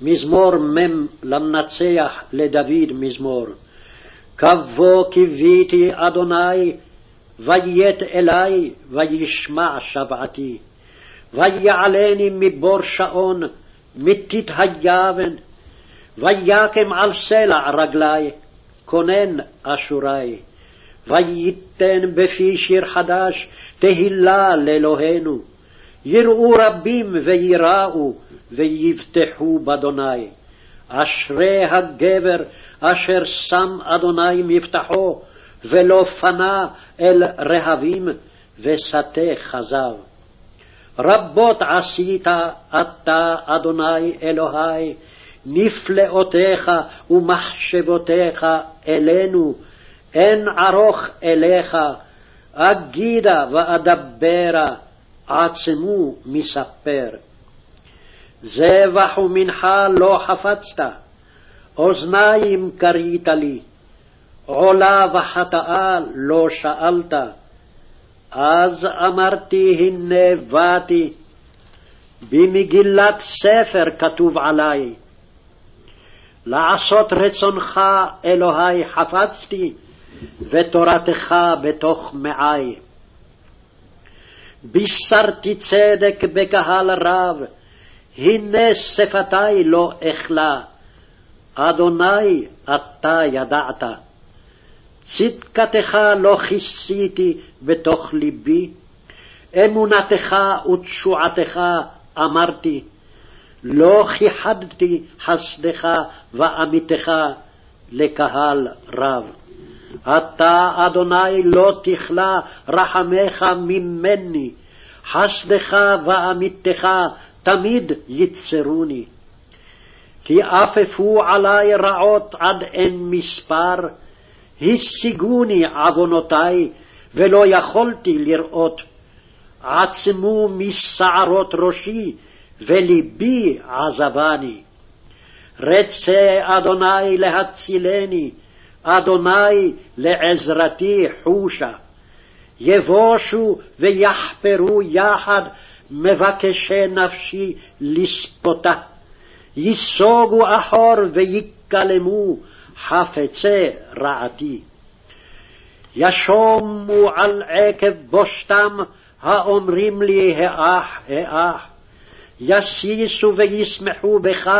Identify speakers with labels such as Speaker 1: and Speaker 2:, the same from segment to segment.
Speaker 1: מזמור מ' למנצח לדוד מזמור. כבוא קיוויתי אדוני, ויית אלי, וישמע שבעתי. ויעלני מבור שעון, מתית היבן, ויקם על סלע רגלי, כונן אשורי. וייתן בפי שיר חדש, תהילה לאלוהינו. יראו רבים וייראו, ויבטחו באדוני. אשרי הגבר אשר שם אדוני מבטחו, ולא פנה אל רהבים, ושטה כזב. רבות עשית אתה, אדוני אלוהי, נפלאותיך ומחשבותיך אלינו, אין ערוך אליך, אגידה ואדברה, עצמו מספר. זבח ומנחה לא חפצת, אוזניים כרית לי, עולה וחטאה לא שאלת. אז אמרתי הנה באתי, במגילת ספר כתוב עלי, לעשות רצונך אלוהי חפצתי, ותורתך בתוך מעי. בישרתי צדק בקהל רב, הנה שפתי לא אכלה. אדוני, אתה ידעת. צדקתך לא כיסיתי בתוך ליבי, אמונתך ותשועתך אמרתי. לא כיחדתי חסדך ואמיתך לקהל רב. אתה, אדוני, לא תכלה רחמך ממני, חסדך ואמיתך תמיד יצרוני. כי אפפו עלי רעות עד אין מספר, השיגוני עוונותי, ולא יכולתי לראות. עצמו משערות ראשי, ולבי עזבני. רצה אדוני להצילני, אדוני לעזרתי חושה. יבושו ויחפרו יחד מבקשי נפשי לספותה. ייסוגו אחור ויקלמו חפצי רעתי. ישומו על עקב בושתם האומרים לי האח האח. יסיסו וישמחו בך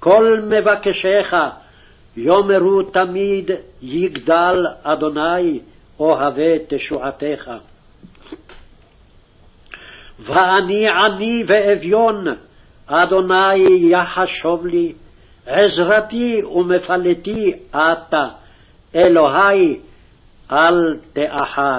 Speaker 1: כל מבקשיך, יאמרו תמיד יגדל אדוני אוהבי תשועתך. ואני עני ואביון, אדוני יחשוב לי, עזרתי ומפלטי אתה, אלוהי אל תאחר.